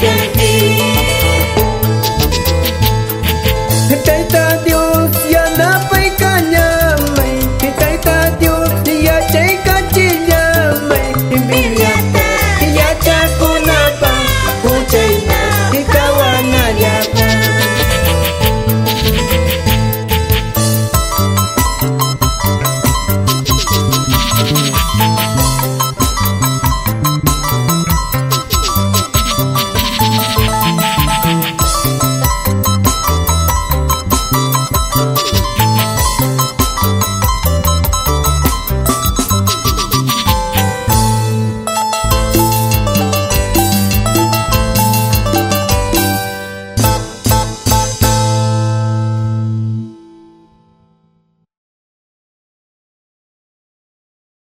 Get it.